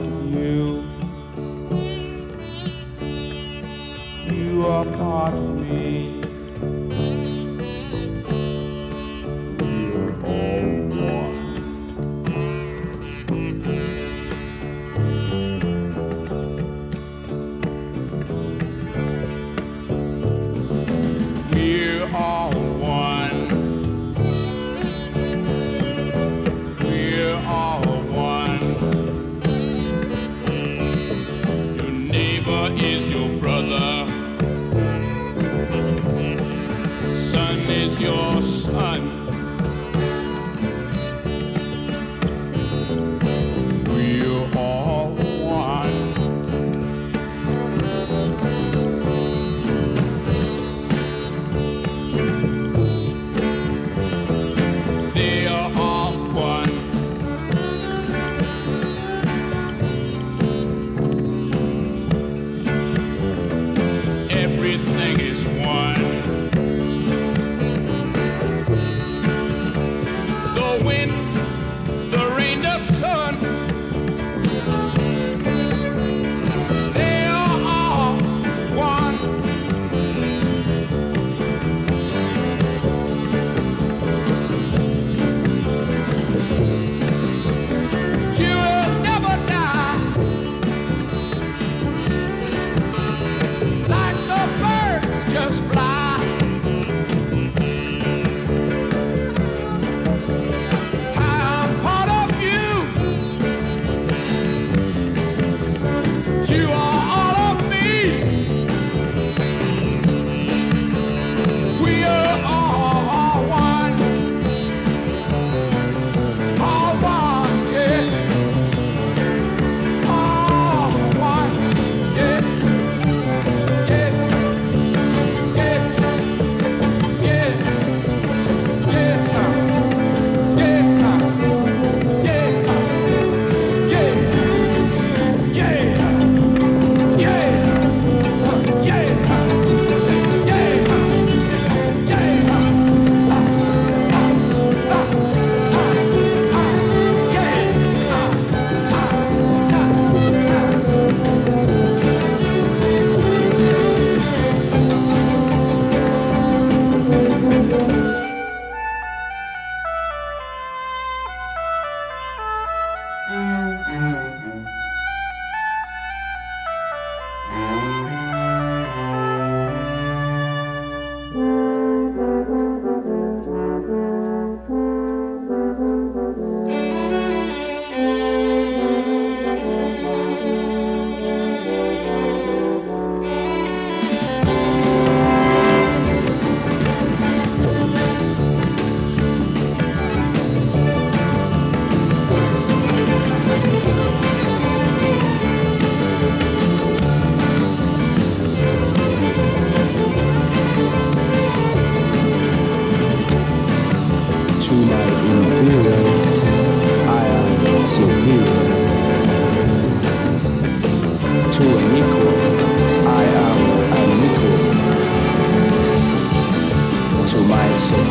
of you. You are part of me. We are all one. We are. Is your brother. Son is your son.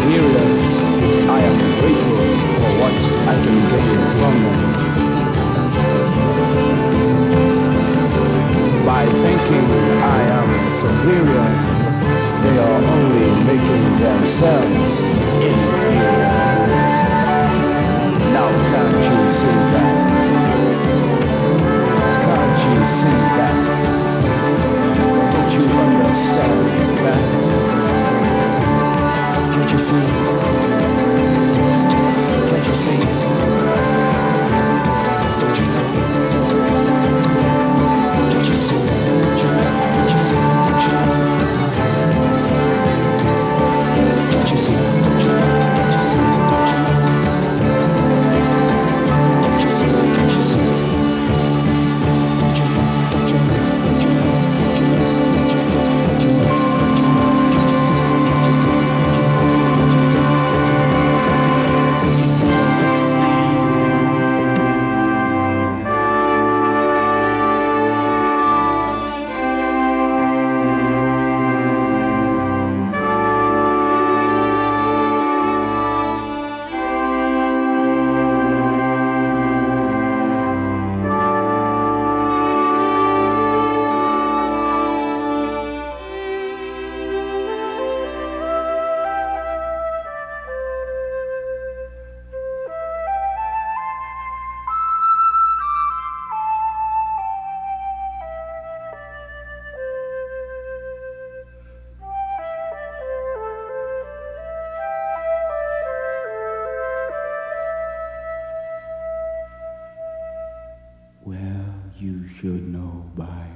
experience, I am grateful for what I can gain from them. By thinking I am superior, they are only making themselves inferior. Now can't you see that? Can't you see Should know by.